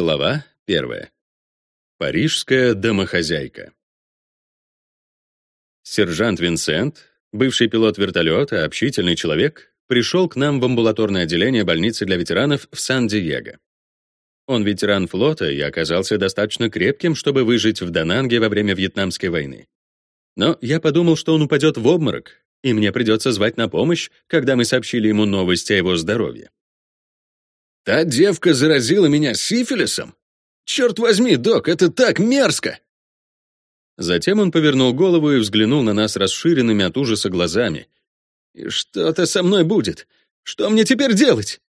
Глава 1. Парижская домохозяйка. Сержант Винсент, бывший пилот вертолета, общительный человек, пришел к нам в амбулаторное отделение больницы для ветеранов в Сан-Диего. Он ветеран флота и оказался достаточно крепким, чтобы выжить в Дананге во время Вьетнамской войны. Но я подумал, что он упадет в обморок, и мне придется звать на помощь, когда мы сообщили ему новости о его здоровье. Та девка заразила меня сифилисом? Черт возьми, док, это так мерзко!» Затем он повернул голову и взглянул на нас расширенными от ужаса глазами. «И что-то со мной будет? Что мне теперь делать?»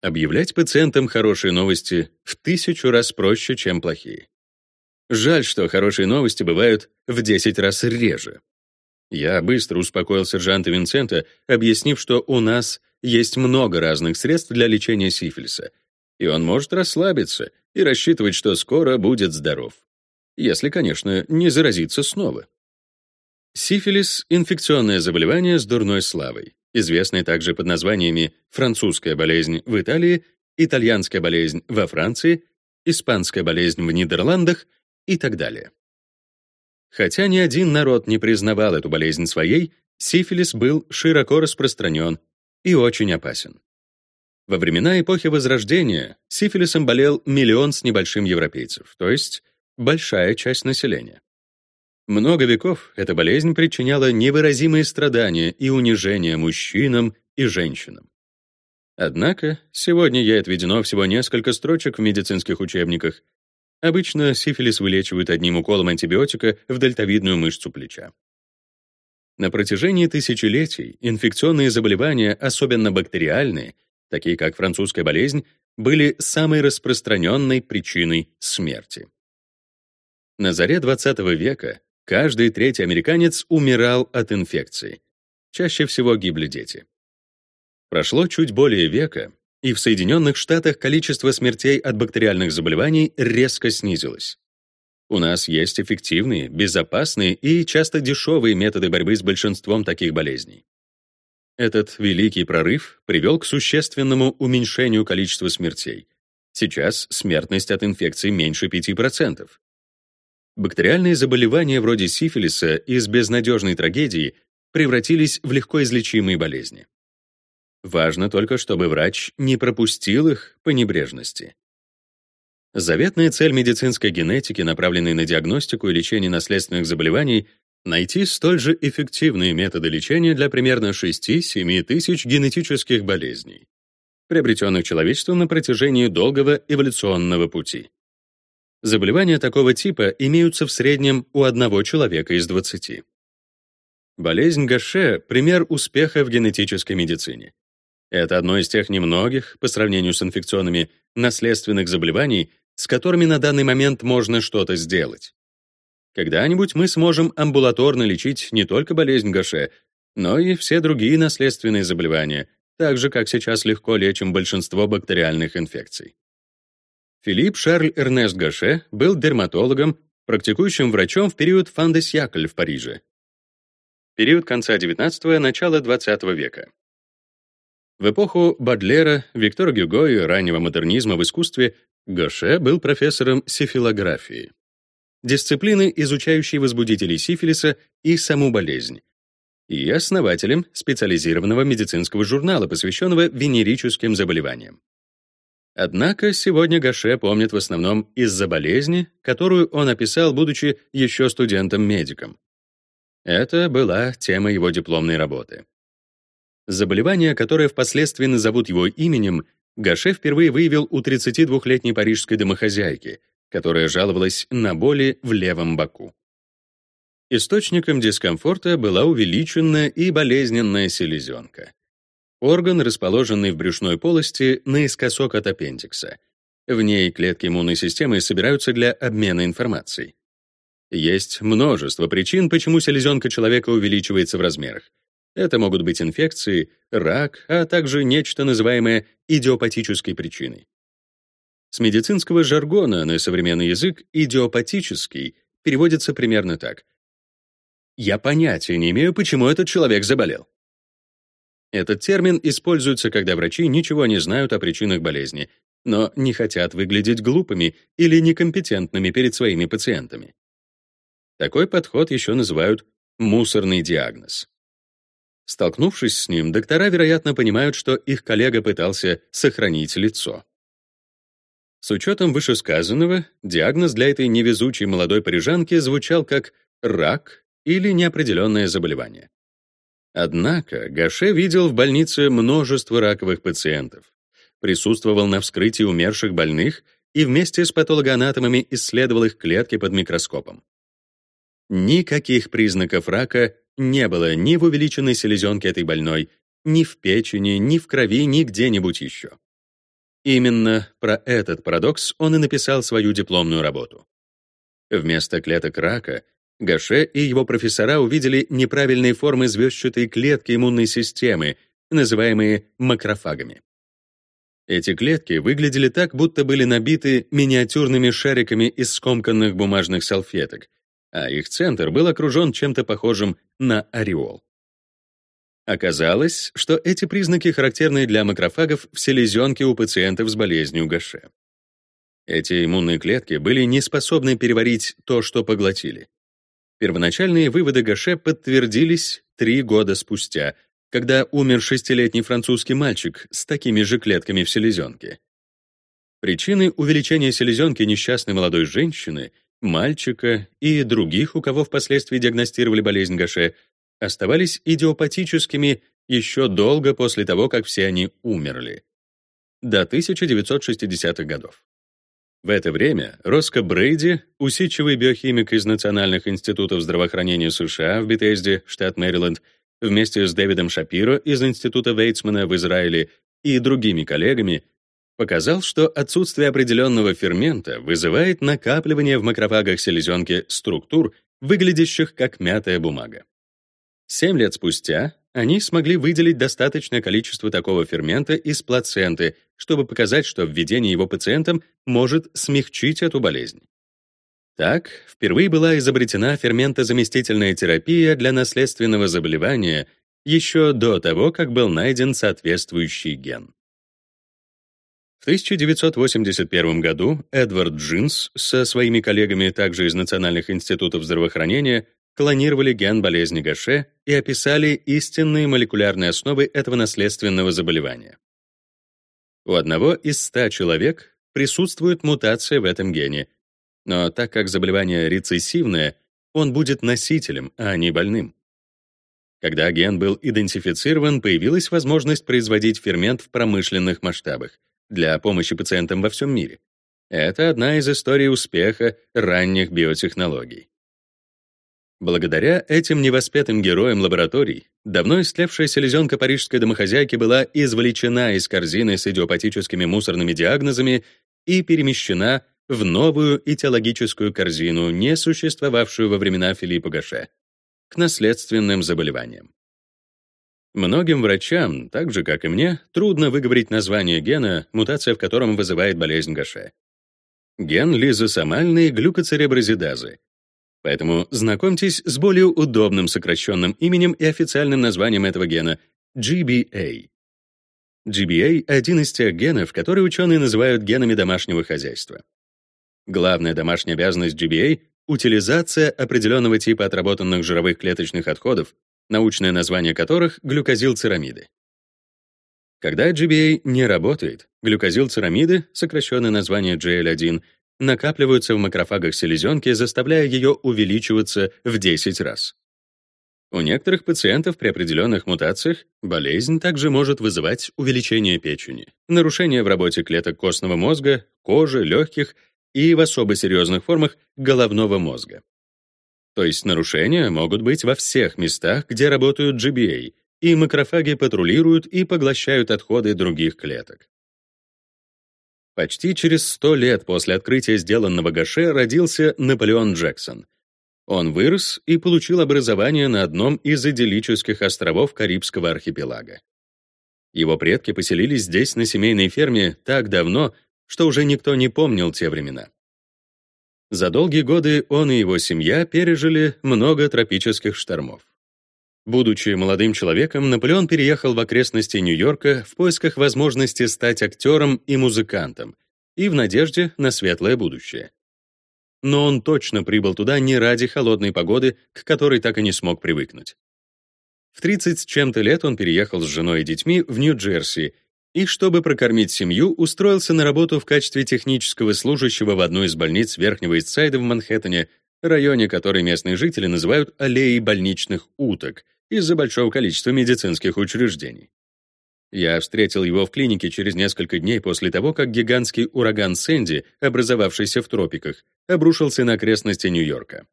Объявлять пациентам хорошие новости в тысячу раз проще, чем плохие. Жаль, что хорошие новости бывают в 10 раз реже. Я быстро успокоил сержанта Винсента, объяснив, что у нас есть много разных средств для лечения сифилиса, и он может расслабиться и рассчитывать, что скоро будет здоров. Если, конечно, не заразиться снова. Сифилис — инфекционное заболевание с дурной славой, известное также под названиями французская болезнь в Италии, итальянская болезнь во Франции, испанская болезнь в Нидерландах и так далее. Хотя ни один народ не признавал эту болезнь своей, сифилис был широко распространен и очень опасен. Во времена эпохи Возрождения сифилисом болел миллион с небольшим европейцев, то есть большая часть населения. Много веков эта болезнь причиняла невыразимые страдания и унижения мужчинам и женщинам. Однако сегодня ей отведено всего несколько строчек в медицинских учебниках. Обычно сифилис вылечивают одним уколом антибиотика в дельтовидную мышцу плеча. На протяжении тысячелетий инфекционные заболевания, особенно бактериальные, такие как французская болезнь, были самой распространенной причиной смерти. На заре 20 века каждый третий американец умирал от инфекции. Чаще всего гибли дети. Прошло чуть более века, и в Соединенных Штатах количество смертей от бактериальных заболеваний резко снизилось. У нас есть эффективные, безопасные и часто дешевые методы борьбы с большинством таких болезней. Этот великий прорыв привел к существенному уменьшению количества смертей. Сейчас смертность от инфекций меньше 5%. Бактериальные заболевания вроде сифилиса из безнадежной трагедии превратились в легко излечимые болезни. Важно только, чтобы врач не пропустил их по небрежности. Заветная цель медицинской генетики, направленной на диагностику и лечение наследственных заболеваний, найти столь же эффективные методы лечения для примерно 6-7 тысяч генетических болезней, приобретенных человечеством на протяжении долгого эволюционного пути. Заболевания такого типа имеются в среднем у одного человека из 20. Болезнь Гаше — пример успеха в генетической медицине. Это одно из тех немногих, по сравнению с инфекционными, наследственных заболеваний, с которыми на данный момент можно что-то сделать. Когда-нибудь мы сможем амбулаторно лечить не только болезнь Гаше, но и все другие наследственные заболевания, так же, как сейчас легко лечим большинство бактериальных инфекций. Филипп Шарль Эрнест Гаше был дерматологом, практикующим врачом в период Фандесьякль в Париже. Период конца XIX – начала XX века. В эпоху Бадлера, Виктора Гюго и раннего модернизма в искусстве Гоше был профессором сифилографии, дисциплины, изучающей возбудителей сифилиса и саму болезнь, и основателем специализированного медицинского журнала, посвященного венерическим заболеваниям. Однако сегодня Гоше помнит в основном из-за болезни, которую он описал, будучи еще студентом-медиком. Это была тема его дипломной работы. Заболевание, которое впоследствии назовут его именем, Гаше впервые выявил у 32-летней парижской домохозяйки, которая жаловалась на боли в левом боку. Источником дискомфорта была увеличенная и болезненная селезенка. Орган, расположенный в брюшной полости наискосок от аппендикса. В ней клетки иммунной системы собираются для обмена информацией. Есть множество причин, почему селезенка человека увеличивается в размерах. Это могут быть инфекции, рак, а также нечто называемое идиопатической причиной. С медицинского жаргона на современный язык идиопатический переводится примерно так. «Я понятия не имею, почему этот человек заболел». Этот термин используется, когда врачи ничего не знают о причинах болезни но не хотят выглядеть глупыми или некомпетентными перед своими пациентами. Такой подход еще называют мусорный диагноз. Столкнувшись с ним, доктора, вероятно, понимают, что их коллега пытался сохранить лицо. С учетом вышесказанного, диагноз для этой невезучей молодой парижанки звучал как рак или неопределенное заболевание. Однако Гаше видел в больнице множество раковых пациентов, присутствовал на вскрытии умерших больных и вместе с патологоанатомами исследовал их клетки под микроскопом. Никаких признаков рака не было ни в увеличенной селезенке этой больной, ни в печени, ни в крови, ни где-нибудь еще. Именно про этот парадокс он и написал свою дипломную работу. Вместо клеток рака Гаше и его профессора увидели неправильные формы звездчатой клетки иммунной системы, называемые макрофагами. Эти клетки выглядели так, будто были набиты миниатюрными шариками из скомканных бумажных салфеток, а их центр был окружен чем-то похожим на ореол. Оказалось, что эти признаки характерны для макрофагов в селезенке у пациентов с болезнью Гаше. Эти иммунные клетки были не способны переварить то, что поглотили. Первоначальные выводы Гаше подтвердились три года спустя, когда умер шестилетний французский мальчик с такими же клетками в селезенке. Причины увеличения селезенки несчастной молодой женщины, мальчика и других, у кого впоследствии диагностировали болезнь Гаше, оставались идиопатическими еще долго после того, как все они умерли. До 1960-х годов. В это время Роско Брейди, усидчивый биохимик из Национальных институтов здравоохранения США в Бетезде, штат Мэриленд, вместе с Дэвидом Шапиро из Института Вейцмана в Израиле и другими коллегами, показал, что отсутствие определенного фермента вызывает накапливание в макрофагах селезенки структур, выглядящих как мятая бумага. Семь лет спустя они смогли выделить достаточное количество такого фермента из плаценты, чтобы показать, что введение его пациентам может смягчить эту болезнь. Так, впервые была изобретена ферментозаместительная терапия для наследственного заболевания еще до того, как был найден соответствующий ген. В 1981 году Эдвард Джинс со своими коллегами также из Национальных институтов здравоохранения клонировали ген болезни Гаше и описали истинные молекулярные основы этого наследственного заболевания. У одного из 100 человек присутствует мутация в этом гене, но так как заболевание рецессивное, он будет носителем, а не больным. Когда ген был идентифицирован, появилась возможность производить фермент в промышленных масштабах для помощи пациентам во всем мире. Это одна из историй успеха ранних биотехнологий. Благодаря этим невоспетым героям лабораторий давно истлевшая селезенка парижской домохозяйки была извлечена из корзины с идиопатическими мусорными диагнозами и перемещена в новую этиологическую корзину, не существовавшую во времена Филиппа Гаше, к наследственным заболеваниям. Многим врачам, так же как и мне, трудно выговорить название гена, мутация в котором вызывает болезнь Гаше. Ген лизосомальной глюкоцереброзидазы, Поэтому знакомьтесь с более удобным сокращенным именем и официальным названием этого гена — GBA. GBA — один из тех генов, которые ученые называют генами домашнего хозяйства. Главная домашняя обязанность GBA — утилизация определенного типа отработанных жировых клеточных отходов, научное название которых — глюкозилцерамиды. Когда GBA не работает, глюкозилцерамиды, сокращенное название GL1, накапливаются в макрофагах селезенки, заставляя ее увеличиваться в 10 раз. У некоторых пациентов при определенных мутациях болезнь также может вызывать увеличение печени, нарушение в работе клеток костного мозга, кожи, легких и в особо серьезных формах головного мозга. То есть нарушения могут быть во всех местах, где работают GBA, и макрофаги патрулируют и поглощают отходы других клеток. Почти через 100 лет после открытия сделанного Гаше родился Наполеон Джексон. Он вырос и получил образование на одном из идиллических островов Карибского архипелага. Его предки поселились здесь на семейной ферме так давно, что уже никто не помнил те времена. За долгие годы он и его семья пережили много тропических штормов. Будучи молодым человеком, Наполеон переехал в окрестности Нью-Йорка в поисках возможности стать актером и музыкантом и в надежде на светлое будущее. Но он точно прибыл туда не ради холодной погоды, к которой так и не смог привыкнуть. В 30 с чем-то лет он переехал с женой и детьми в Нью-Джерси и, чтобы прокормить семью, устроился на работу в качестве технического служащего в одну из больниц Верхнего Истсайда в Манхэттене, районе, который местные жители называют «аллеей больничных уток» из-за большого количества медицинских учреждений. Я встретил его в клинике через несколько дней после того, как гигантский ураган Сэнди, образовавшийся в тропиках, обрушился на окрестности Нью-Йорка.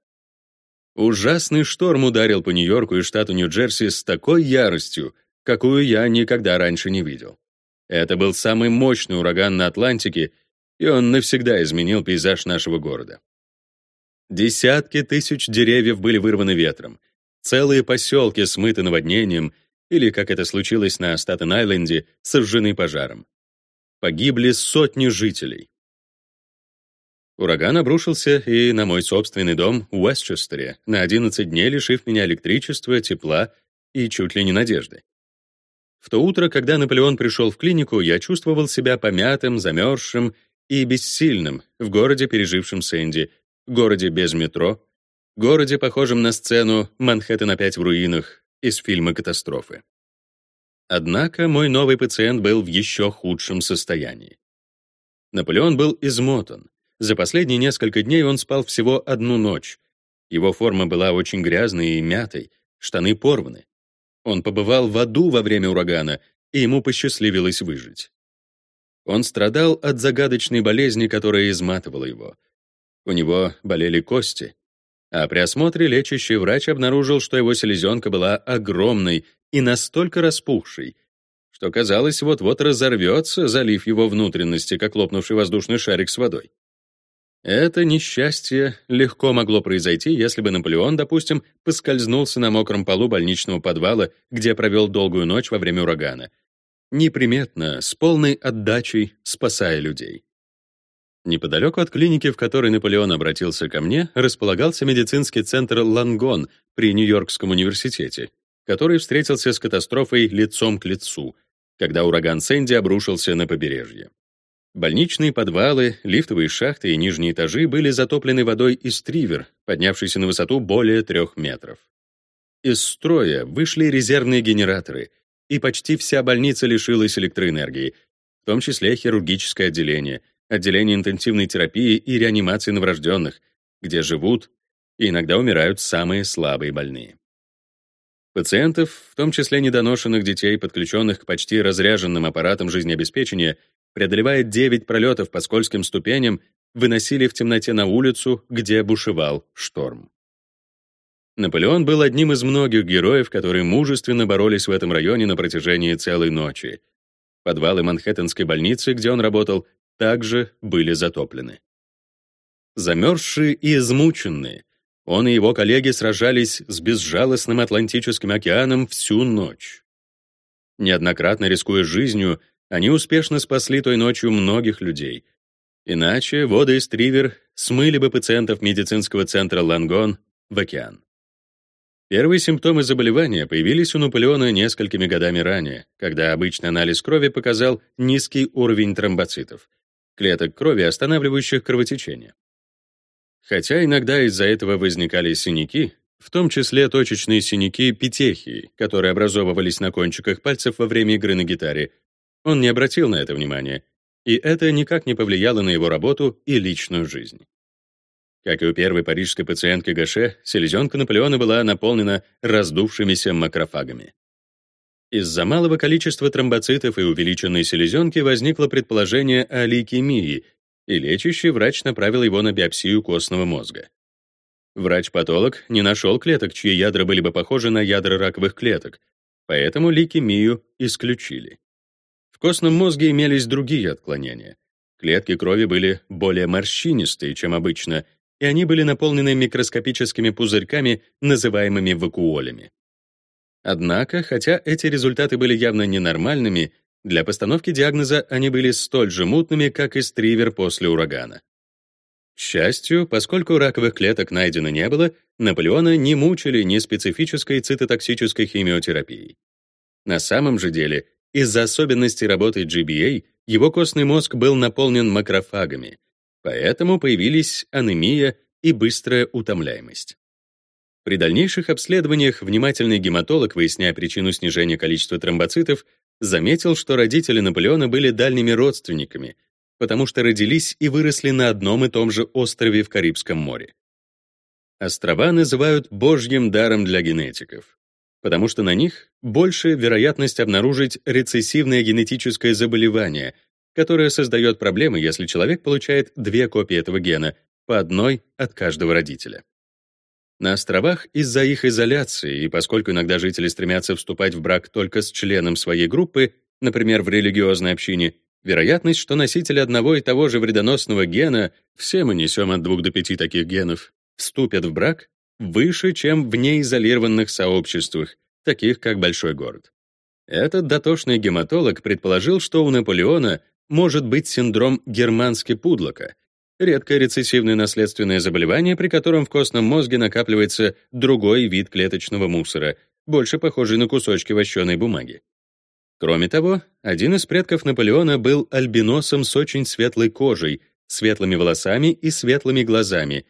Ужасный шторм ударил по Нью-Йорку и штату Нью-Джерси с такой яростью, какую я никогда раньше не видел. Это был самый мощный ураган на Атлантике, и он навсегда изменил пейзаж нашего города. Десятки тысяч деревьев были вырваны ветром, целые поселки смыты наводнением или, как это случилось на Статен-Айленде, сожжены пожаром. Погибли сотни жителей. Ураган обрушился и на мой собственный дом в Уэстчестере, на 11 дней лишив меня электричества, тепла и чуть ли не надежды. В то утро, когда Наполеон пришел в клинику, я чувствовал себя помятым, замерзшим и бессильным в городе, пережившем Сэнди, городе без метро, городе, похожем на сцену «Манхэттен опять в руинах» из фильма «Катастрофы». Однако мой новый пациент был в еще худшем состоянии. Наполеон был измотан. За последние несколько дней он спал всего одну ночь. Его форма была очень грязной и мятой, штаны порваны. Он побывал в аду во время урагана, и ему посчастливилось выжить. Он страдал от загадочной болезни, которая изматывала его. У него болели кости. А при осмотре лечащий врач обнаружил, что его селезенка была огромной и настолько распухшей, что, казалось, вот-вот разорвется, залив его внутренности, как лопнувший воздушный шарик с водой. Это несчастье легко могло произойти, если бы Наполеон, допустим, поскользнулся на мокром полу больничного подвала, где провел долгую ночь во время урагана. Неприметно, с полной отдачей, спасая людей. Неподалеку от клиники, в которой Наполеон обратился ко мне, располагался медицинский центр Лангон при Нью-Йоркском университете, который встретился с катастрофой лицом к лицу, когда ураган Сэнди обрушился на побережье. Больничные подвалы, лифтовые шахты и нижние этажи были затоплены водой из тривер, поднявшейся на высоту более трех метров. Из строя вышли резервные генераторы, и почти вся больница лишилась электроэнергии, в том числе хирургическое отделение, отделение интенсивной терапии и реанимации новорожденных, где живут и иногда умирают самые слабые больные. Пациентов, в том числе недоношенных детей, подключенных к почти разряженным аппаратам жизнеобеспечения, преодолевая девять пролетов по скользким ступеням, выносили в темноте на улицу, где бушевал шторм. Наполеон был одним из многих героев, которые мужественно боролись в этом районе на протяжении целой ночи. Подвалы Манхэттенской больницы, где он работал, также были затоплены. Замерзшие и измученные, он и его коллеги сражались с безжалостным Атлантическим океаном всю ночь. Неоднократно рискуя жизнью, они успешно спасли той ночью многих людей. Иначе воды из Тривер смыли бы пациентов медицинского центра Лангон в океан. Первые симптомы заболевания появились у Наполеона несколькими годами ранее, когда обычный анализ крови показал низкий уровень тромбоцитов, клеток крови, останавливающих кровотечение. Хотя иногда из-за этого возникали синяки, в том числе точечные синяки петехии, которые образовывались на кончиках пальцев во время игры на гитаре, он не обратил на это внимания, и это никак не повлияло на его работу и личную жизнь. Как и у первой парижской пациентки Гаше, селезенка Наполеона была наполнена раздувшимися макрофагами. Из-за малого количества тромбоцитов и увеличенной селезенки возникло предположение о лейкемии, и лечащий врач направил его на биопсию костного мозга. Врач-патолог не нашел клеток, чьи ядра были бы похожи на ядра раковых клеток, поэтому лейкемию исключили. В костном мозге имелись другие отклонения. Клетки крови были более морщинистые, чем обычно, и они были наполнены микроскопическими пузырьками, называемыми вакуолями. Однако, хотя эти результаты были явно ненормальными, для постановки диагноза они были столь же мутными, как и стривер после урагана. К счастью, поскольку раковых клеток найдено не было, Наполеона не мучили ни специфической цитотоксической химиотерапией. На самом же деле, из-за особенностей работы GBA его костный мозг был наполнен макрофагами, поэтому появились анемия и быстрая утомляемость. При дальнейших обследованиях внимательный гематолог, выясняя причину снижения количества тромбоцитов, заметил, что родители Наполеона были дальними родственниками, потому что родились и выросли на одном и том же острове в Карибском море. Острова называют божьим даром для генетиков, потому что на них больше вероятность обнаружить рецессивное генетическое заболевание, которое создает проблемы, если человек получает две копии этого гена, по одной от каждого родителя. На островах из-за их изоляции, и поскольку иногда жители стремятся вступать в брак только с членом своей группы, например, в религиозной общине, вероятность, что носители одного и того же вредоносного гена, все мы несем от двух до пяти таких генов, вступят в брак, выше, чем в неизолированных сообществах, таких как большой город. Этот дотошный гематолог предположил, что у Наполеона может быть синдром Германски-Пудлока — редкое рецессивное наследственное заболевание, при котором в костном мозге накапливается другой вид клеточного мусора, больше похожий на кусочки вощеной бумаги. Кроме того, один из предков Наполеона был альбиносом с очень светлой кожей, светлыми волосами и светлыми глазами,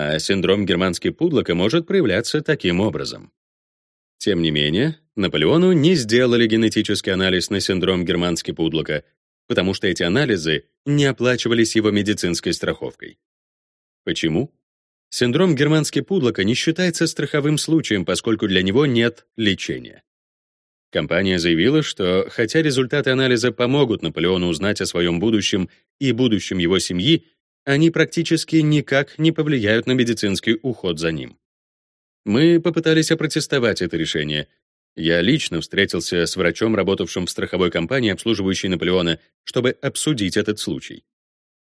а синдром германской пудлока может проявляться таким образом. Тем не менее, Наполеону не сделали генетический анализ на синдром германской пудлока, потому что эти анализы не оплачивались его медицинской страховкой. Почему? Синдром германски пудлока не считается страховым случаем, поскольку для него нет лечения. Компания заявила, что хотя результаты анализа помогут Наполеону узнать о своем будущем и будущем его семьи, они практически никак не повлияют на медицинский уход за ним. Мы попытались опротестовать это решение, я лично встретился с врачом, работавшим в страховой компании, обслуживающей Наполеона, чтобы обсудить этот случай.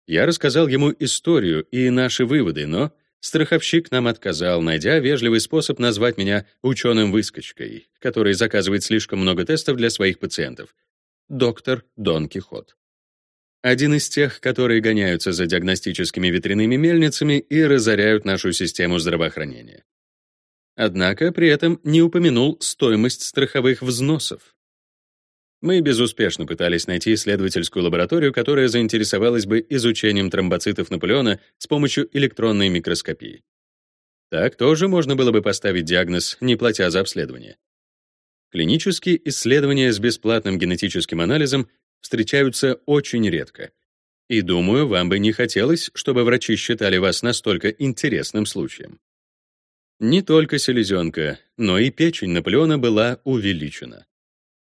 Я рассказал ему историю и наши выводы, но страховщик нам отказал, найдя вежливый способ назвать меня ученым-выскочкой, который заказывает слишком много тестов для своих пациентов. Доктор Дон Кихот. Один из тех, которые гоняются за диагностическими ветряными мельницами и разоряют нашу систему здравоохранения. Однако при этом не упомянул стоимость страховых взносов. Мы безуспешно пытались найти исследовательскую лабораторию, которая заинтересовалась бы изучением тромбоцитов Наполеона с помощью электронной микроскопии. Так тоже можно было бы поставить диагноз, не платя за обследование. Клинические исследования с бесплатным генетическим анализом встречаются очень редко. И думаю, вам бы не хотелось, чтобы врачи считали вас настолько интересным случаем. Не только селезенка, но и печень Наполеона была увеличена.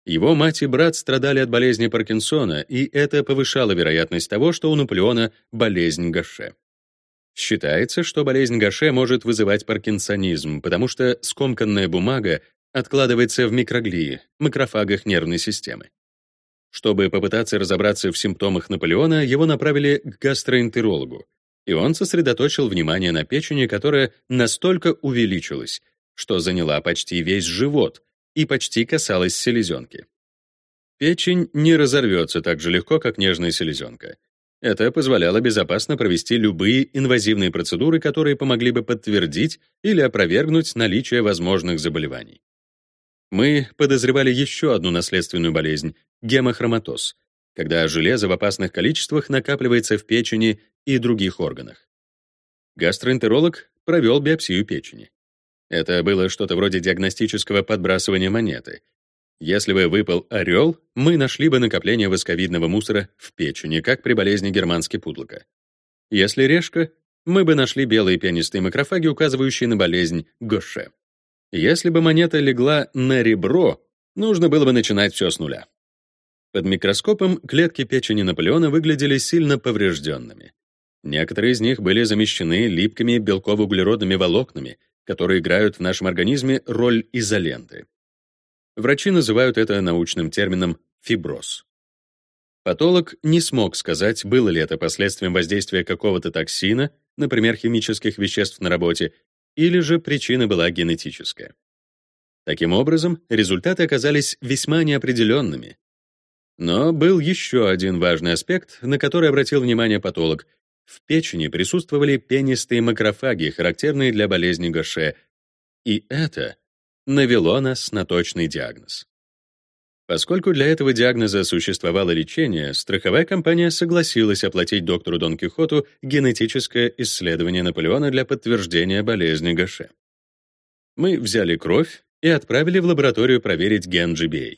Его мать и брат страдали от болезни Паркинсона, и это повышало вероятность того, что у Наполеона болезнь Гаше. Считается, что болезнь Гаше может вызывать паркинсонизм, потому что скомканная бумага откладывается в микроглии, макрофагах нервной системы. Чтобы попытаться разобраться в симптомах Наполеона, его направили к гастроэнтерологу, и он сосредоточил внимание на печени, которая настолько увеличилась, что заняла почти весь живот и почти касалась селезенки. Печень не разорвется так же легко, как нежная селезенка. Это позволяло безопасно провести любые инвазивные процедуры, которые помогли бы подтвердить или опровергнуть наличие возможных заболеваний. Мы подозревали еще одну наследственную болезнь — гемохроматоз, когда железо в опасных количествах накапливается в печени и других органах. Гастроэнтеролог провел биопсию печени. Это было что-то вроде диагностического подбрасывания монеты. Если бы выпал орел, мы нашли бы накопление восковидного мусора в печени, как при болезни германской пудлока. Если решка, мы бы нашли белые пенистые макрофаги, указывающие на болезнь Гоше. Если бы монета легла на ребро, нужно было бы начинать все с нуля. Под микроскопом клетки печени Наполеона выглядели сильно поврежденными. Некоторые из них были замещены липкими белково-углеродными волокнами, которые играют в нашем организме роль изоленты. Врачи называют это научным термином фиброз. Патолог не смог сказать, было ли это последствием воздействия какого-то токсина, например, химических веществ на работе, или же причина была генетическая. Таким образом, результаты оказались весьма неопределенными. Но был еще один важный аспект, на который обратил внимание патолог — в печени присутствовали пенистые макрофаги, характерные для болезни Гоше, и это навело нас на точный диагноз. Поскольку для этого диагноза существовало лечение, страховая компания согласилась оплатить доктору Дон Кихоту генетическое исследование Наполеона для подтверждения болезни Гаше. Мы взяли кровь и отправили в лабораторию проверить ген GBA.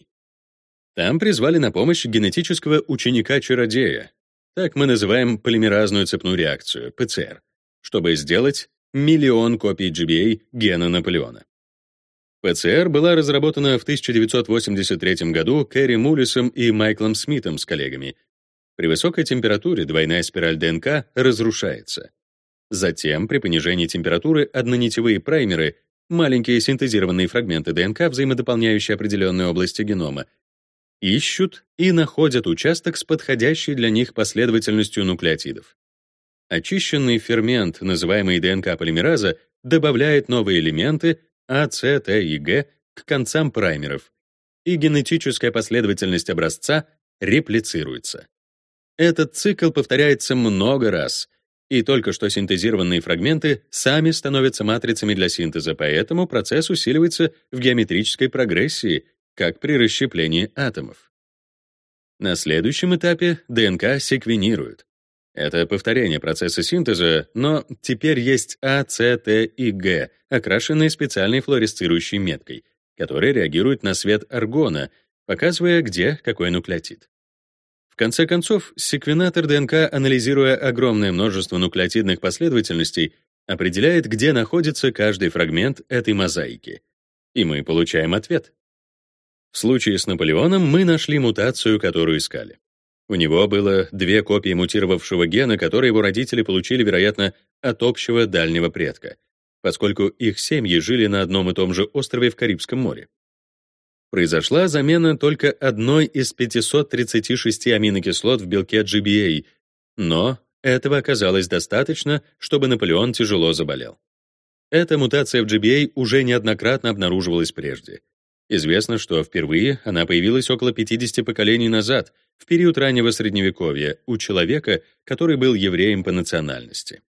Там призвали на помощь генетического ученика-чародея, так мы называем полимеразную цепную реакцию, ПЦР, чтобы сделать миллион копий GBA гена Наполеона. ПЦР была разработана в 1983 году Кэрри Мулисом и Майклом Смитом с коллегами. При высокой температуре двойная спираль ДНК разрушается. Затем, при понижении температуры, однонитевые праймеры, маленькие синтезированные фрагменты ДНК, взаимодополняющие определенные области генома, ищут и находят участок с подходящей для них последовательностью нуклеотидов. Очищенный фермент, называемый ДНК-полимераза, добавляет новые элементы, а, С, Т и Г к концам праймеров, и генетическая последовательность образца реплицируется. Этот цикл повторяется много раз, и только что синтезированные фрагменты сами становятся матрицами для синтеза, поэтому процесс усиливается в геометрической прогрессии, как при расщеплении атомов. На следующем этапе ДНК секвенируют. Это повторение процесса синтеза, но теперь есть А, С, Т и Г, окрашенные специальной флуоресцирующей меткой, которая реагирует на свет аргона, показывая, где какой нуклеотид. В конце концов, секвенатор ДНК, анализируя огромное множество нуклеотидных последовательностей, определяет, где находится каждый фрагмент этой мозаики. И мы получаем ответ. В случае с Наполеоном мы нашли мутацию, которую искали. У него было две копии мутировавшего гена, которые его родители получили, вероятно, от общего дальнего предка, поскольку их семьи жили на одном и том же острове в Карибском море. Произошла замена только одной из 536 аминокислот в белке GBA, но этого оказалось достаточно, чтобы Наполеон тяжело заболел. Эта мутация в GBA уже неоднократно обнаруживалась прежде — Известно, что впервые она появилась около 50 поколений назад, в период раннего Средневековья, у человека, который был евреем по национальности.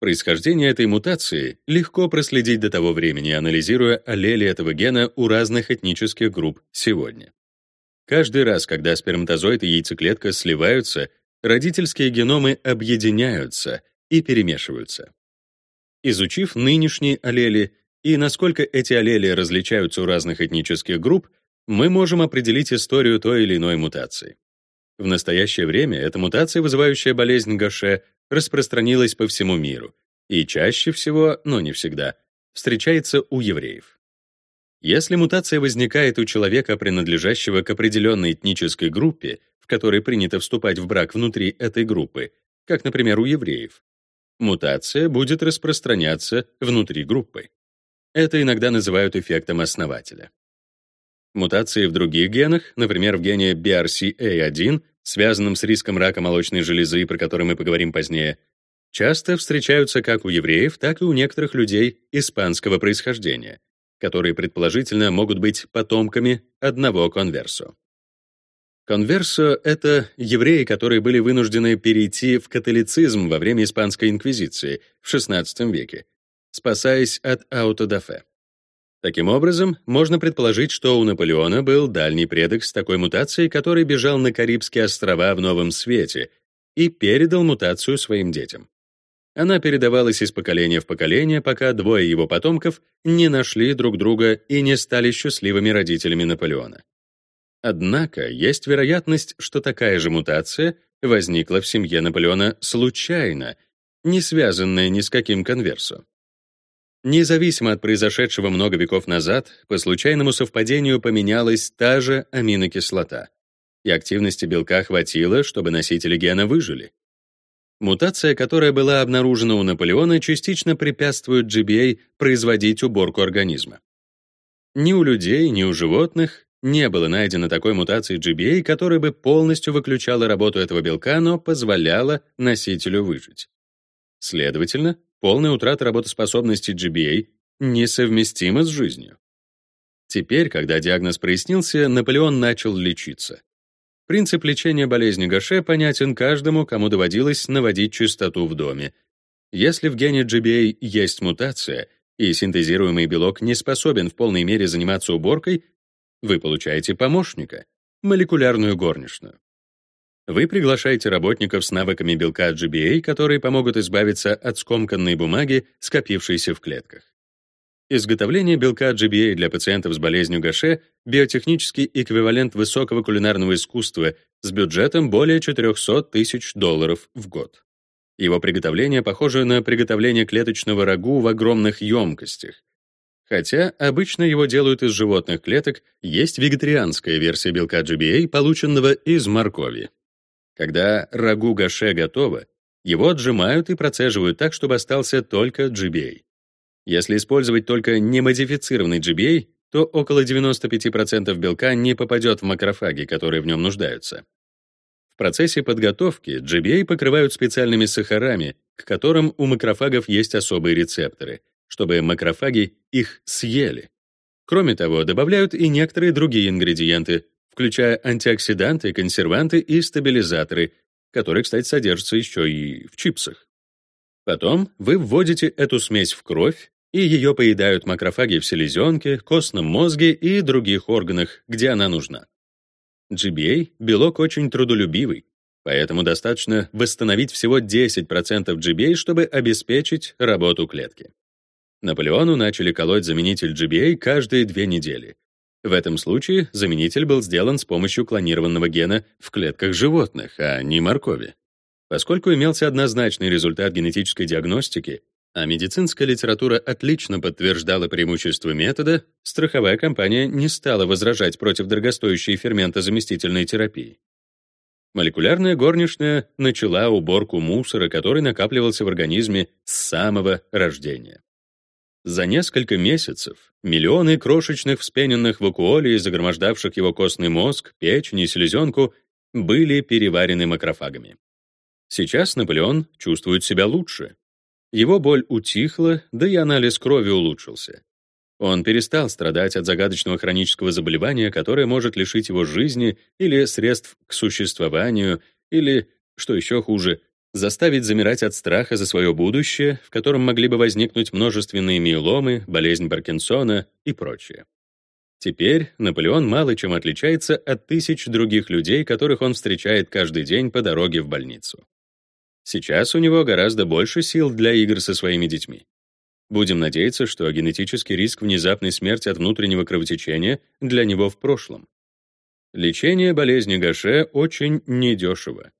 Происхождение этой мутации легко проследить до того времени, анализируя аллели этого гена у разных этнических групп сегодня. Каждый раз, когда сперматозоид и яйцеклетка сливаются, родительские геномы объединяются и перемешиваются. Изучив нынешние аллели, и насколько эти аллели различаются у разных этнических групп, мы можем определить историю той или иной мутации. В настоящее время эта мутация, вызывающая болезнь Гаше, распространилась по всему миру и чаще всего, но не всегда, встречается у евреев. Если мутация возникает у человека, принадлежащего к определенной этнической группе, в которой принято вступать в брак внутри этой группы, как, например, у евреев, мутация будет распространяться внутри группы. Это иногда называют эффектом основателя. Мутации в других генах, например, в гене BRCA1, связанном с риском рака молочной железы, про который мы поговорим позднее, часто встречаются как у евреев, так и у некоторых людей испанского происхождения, которые предположительно могут быть потомками одного конверсо. Конверсо — это евреи, которые были вынуждены перейти в католицизм во время Испанской инквизиции в XVI веке, спасаясь от аутодафе. Таким образом, можно предположить, что у Наполеона был дальний предок с такой мутацией, который бежал на Карибские острова в Новом Свете и передал мутацию своим детям. Она передавалась из поколения в поколение, пока двое его потомков не нашли друг друга и не стали счастливыми родителями Наполеона. Однако есть вероятность, что такая же мутация возникла в семье Наполеона случайно, не связанная ни с каким конверсом. Независимо от произошедшего много веков назад, по случайному совпадению поменялась та же аминокислота, и активности белка хватило, чтобы носители гена выжили. Мутация, которая была обнаружена у Наполеона, частично препятствует GBA производить уборку организма. Ни у людей, ни у животных не было найдено такой мутации GBA, которая бы полностью выключала работу этого белка, но позволяла носителю выжить. Следовательно, полная утрата работоспособности GBA несовместима с жизнью. Теперь, когда диагноз прояснился, Наполеон начал лечиться. Принцип лечения болезни Гаше понятен каждому, кому доводилось наводить чистоту в доме. Если в гене GBA есть мутация, и синтезируемый белок не способен в полной мере заниматься уборкой, вы получаете помощника — молекулярную горничную. Вы приглашаете работников с навыками белка GBA, которые помогут избавиться от скомканной бумаги, скопившейся в клетках. Изготовление белка GBA для пациентов с болезнью Гаше — биотехнический эквивалент высокого кулинарного искусства с бюджетом более 400 тысяч долларов в год. Его приготовление похоже на приготовление клеточного рагу в огромных емкостях. Хотя обычно его делают из животных клеток, есть вегетарианская версия белка GBA, полученного из моркови. Когда рагу Гаше готово, его отжимают и процеживают так, чтобы остался только GBA. Если использовать только немодифицированный GBA, то около 95% белка не попадет в макрофаги, которые в нем нуждаются. В процессе подготовки GBA покрывают специальными сахарами, к которым у макрофагов есть особые рецепторы, чтобы макрофаги их съели. Кроме того, добавляют и некоторые другие ингредиенты, включая антиоксиданты, консерванты и стабилизаторы, которые, кстати, содержатся еще и в чипсах. Потом вы вводите эту смесь в кровь и ее поедают макрофаги в селезенке, костном мозге и других органах, где она нужна. GBA — белок очень трудолюбивый, поэтому достаточно восстановить всего 10% GBA, чтобы обеспечить работу клетки. Наполеону начали колоть заменитель GBA каждые две недели. В этом случае заменитель был сделан с помощью клонированного гена в клетках животных, а не моркови. Поскольку имелся однозначный результат генетической диагностики, а медицинская литература отлично подтверждала преимущества метода, страховая компания не стала возражать против дорогостоящей ферментозаместительной терапии. Молекулярная горничная начала уборку мусора, который накапливался в организме с самого рождения. За несколько месяцев миллионы крошечных вспененных вакуолей, загромождавших его костный мозг, печень и селезенку, были переварены макрофагами. Сейчас Наполеон чувствует себя лучше, его боль утихла, да и анализ крови улучшился. Он перестал страдать от загадочного хронического заболевания, которое может лишить его жизни или средств к существованию, или, что еще хуже, заставить замирать от страха за свое будущее, в котором могли бы возникнуть множественные миеломы, болезнь Паркинсона и прочее. Теперь Наполеон мало чем отличается от тысяч других людей, которых он встречает каждый день по дороге в больницу. Сейчас у него гораздо больше сил для игр со своими детьми. Будем надеяться, что генетический риск внезапной смерти от внутреннего кровотечения для него в прошлом. Лечение болезни Гаше очень недешево.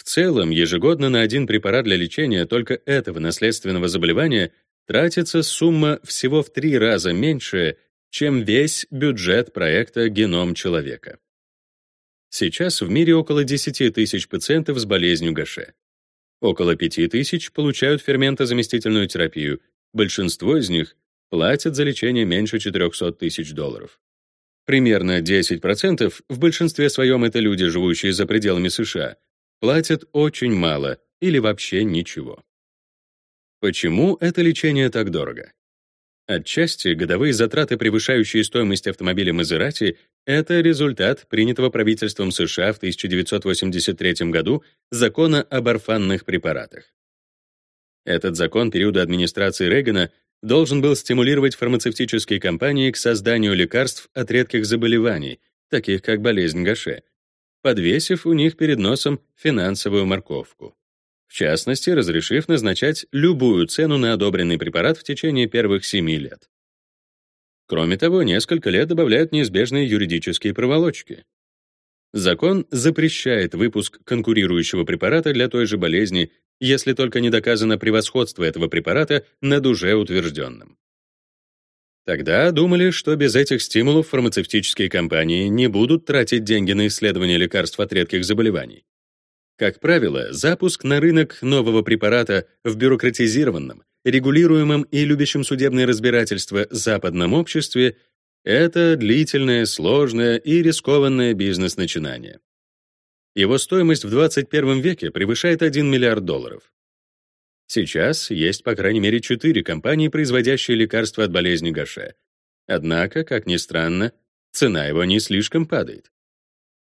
В целом, ежегодно на один препарат для лечения только этого наследственного заболевания тратится сумма всего в три раза меньше, чем весь бюджет проекта «Геном человека». Сейчас в мире около 10 тысяч пациентов с болезнью Гаше. Около 5 тысяч получают ферментозаместительную терапию. Большинство из них платят за лечение меньше 400 тысяч долларов. Примерно 10%, в большинстве своем это люди, живущие за пределами США, платят очень мало или вообще ничего. Почему это лечение так дорого? Отчасти годовые затраты, превышающие стоимость автомобиля Мазерати, это результат принятого правительством США в 1983 году закона об орфанных препаратах. Этот закон периода администрации Рейгана должен был стимулировать фармацевтические компании к созданию лекарств от редких заболеваний, таких как болезнь Гаше, подвесив у них перед носом финансовую морковку в частности, разрешив назначать любую цену на одобренный препарат в течение первых 7 лет. Кроме того, несколько лет добавляют неизбежные юридические проволочки. Закон запрещает выпуск конкурирующего препарата для той же болезни, если только не доказано превосходство этого препарата над уже утвержденным. Тогда думали, что без этих стимулов фармацевтические компании не будут тратить деньги на исследование лекарств от редких заболеваний. Как правило, запуск на рынок нового препарата в бюрократизированном, регулируемом и любящем судебное разбирательство западном обществе — это длительное, сложное и рискованное бизнес-начинание. Его стоимость в 21 веке превышает 1 миллиард долларов. Сейчас есть, по крайней мере, четыре компании, производящие лекарства от болезни Гаше. Однако, как ни странно, цена его не слишком падает.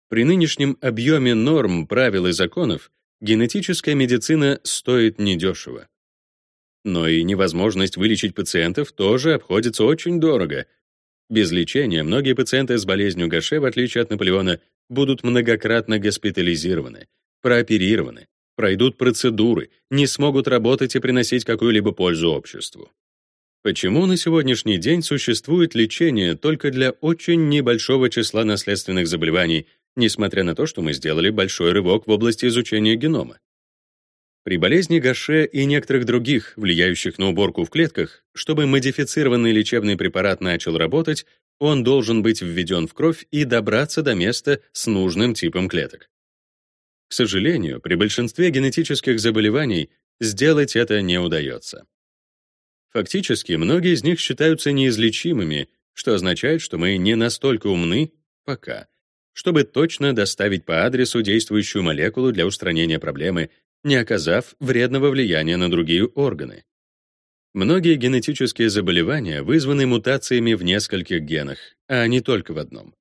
При нынешнем объеме норм, правил и законов генетическая медицина стоит недешево. Но и невозможность вылечить пациентов тоже обходится очень дорого. Без лечения многие пациенты с болезнью Гаше, в отличие от Наполеона, будут многократно госпитализированы, прооперированы, пройдут процедуры, не смогут работать и приносить какую-либо пользу обществу. Почему на сегодняшний день существует лечение только для очень небольшого числа наследственных заболеваний, несмотря на то, что мы сделали большой рывок в области изучения генома? При болезни Гаше и некоторых других, влияющих на уборку в клетках, чтобы модифицированный лечебный препарат начал работать, он должен быть введен в кровь и добраться до места с нужным типом клеток. К сожалению, при большинстве генетических заболеваний сделать это не удается. Фактически, многие из них считаются неизлечимыми, что означает, что мы не настолько умны пока, чтобы точно доставить по адресу действующую молекулу для устранения проблемы, не оказав вредного влияния на другие органы. Многие генетические заболевания вызваны мутациями в нескольких генах, а не только в одном.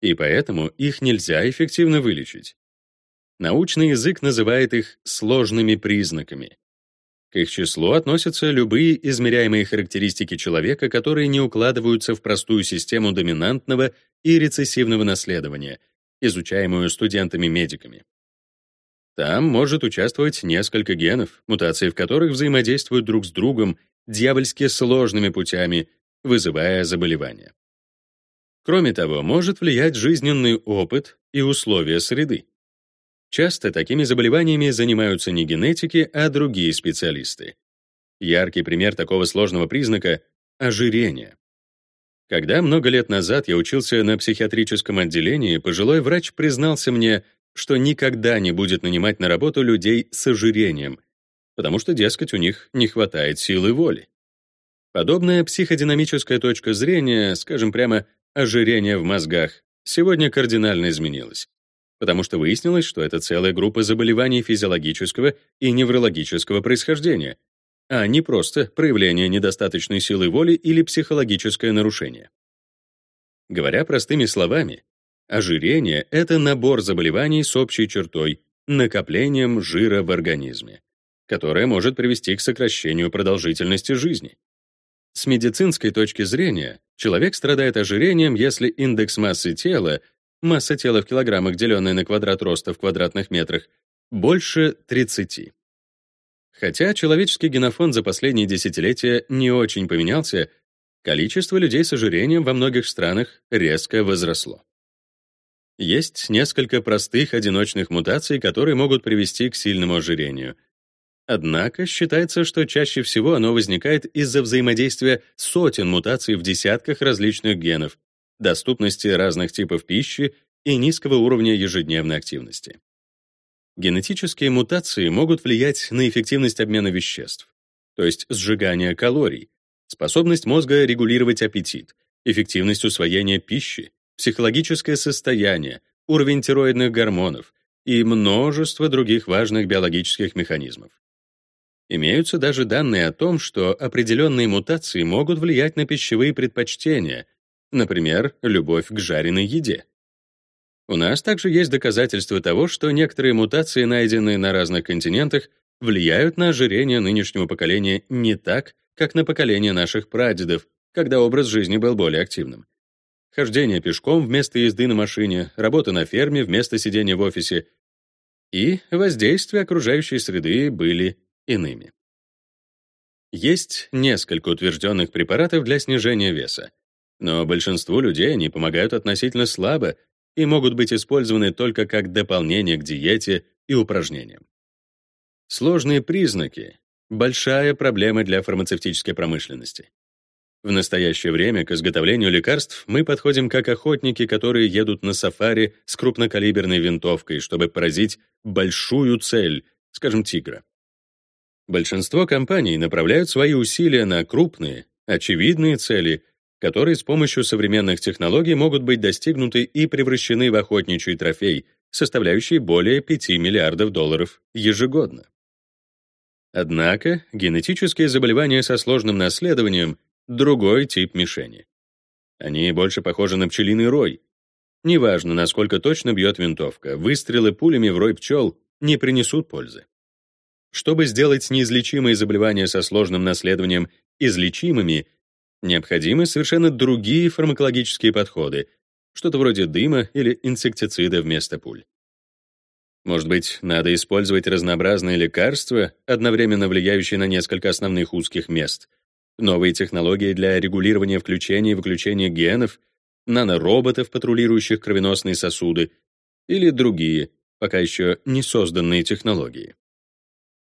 И поэтому их нельзя эффективно вылечить. Научный язык называет их сложными признаками. К их числу относятся любые измеряемые характеристики человека, которые не укладываются в простую систему доминантного и рецессивного наследования, изучаемую студентами-медиками. Там может участвовать несколько генов, мутации в которых взаимодействуют друг с другом дьявольски сложными путями, вызывая заболевания. Кроме того, может влиять жизненный опыт и условия среды. Часто такими заболеваниями занимаются не генетики, а другие специалисты. Яркий пример такого сложного признака — ожирение. Когда много лет назад я учился на психиатрическом отделении, пожилой врач признался мне, что никогда не будет нанимать на работу людей с ожирением, потому что, дескать, у них не хватает силы воли. Подобная психодинамическая точка зрения, скажем прямо, ожирение в мозгах, сегодня кардинально изменилась потому что выяснилось, что это целая группа заболеваний физиологического и неврологического происхождения, а не просто проявление недостаточной силы воли или психологическое нарушение. Говоря простыми словами, ожирение — это набор заболеваний с общей чертой — накоплением жира в организме, которое может привести к сокращению продолжительности жизни. С медицинской точки зрения, человек страдает ожирением, если индекс массы тела масса тела в килограммах, деленная на квадрат роста в квадратных метрах, больше 30. Хотя человеческий генофонд за последние десятилетия не очень поменялся, количество людей с ожирением во многих странах резко возросло. Есть несколько простых одиночных мутаций, которые могут привести к сильному ожирению. Однако считается, что чаще всего оно возникает из-за взаимодействия сотен мутаций в десятках различных генов, доступности разных типов пищи и низкого уровня ежедневной активности. Генетические мутации могут влиять на эффективность обмена веществ, то есть сжигание калорий, способность мозга регулировать аппетит, эффективность усвоения пищи, психологическое состояние, уровень тироидных гормонов и множество других важных биологических механизмов. Имеются даже данные о том, что определенные мутации могут влиять на пищевые предпочтения, Например, любовь к жареной еде. У нас также есть доказательства того, что некоторые мутации, найденные на разных континентах, влияют на ожирение нынешнего поколения не так, как на поколение наших прадедов, когда образ жизни был более активным. Хождение пешком вместо езды на машине, работа на ферме вместо сидения в офисе и воздействие окружающей среды были иными. Есть несколько утвержденных препаратов для снижения веса, но большинству людей они помогают относительно слабо и могут быть использованы только как дополнение к диете и упражнениям. Сложные признаки — большая проблема для фармацевтической промышленности. В настоящее время к изготовлению лекарств мы подходим как охотники, которые едут на сафари с крупнокалиберной винтовкой, чтобы поразить большую цель, скажем, тигра. Большинство компаний направляют свои усилия на крупные, очевидные цели, которые с помощью современных технологий могут быть достигнуты и превращены в охотничий трофей, составляющий более 5 миллиардов долларов ежегодно. Однако генетические заболевания со сложным наследованием — другой тип мишени. Они больше похожи на пчелиный рой. Неважно, насколько точно бьет винтовка, выстрелы пулями в рой пчел не принесут пользы. Чтобы сделать неизлечимые заболевания со сложным наследованием излечимыми, необходимы совершенно другие фармакологические подходы, что-то вроде дыма или инсектицида вместо пуль. Может быть, надо использовать разнообразные лекарства, одновременно влияющие на несколько основных узких мест, новые технологии для регулирования включения и выключения генов, нанороботов, патрулирующих кровеносные сосуды, или другие, пока еще не созданные технологии.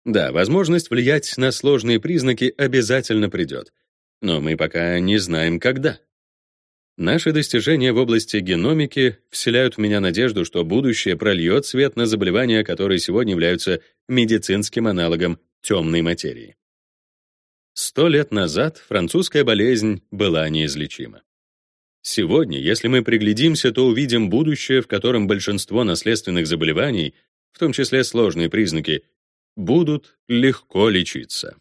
Да, возможность влиять на сложные признаки обязательно придет, но мы пока не знаем, когда. Наши достижения в области геномики вселяют в меня надежду, что будущее прольет свет на заболевания, которые сегодня являются медицинским аналогом темной материи. Сто лет назад французская болезнь была неизлечима. Сегодня, если мы приглядимся, то увидим будущее, в котором большинство наследственных заболеваний, в том числе сложные признаки, будут легко лечиться.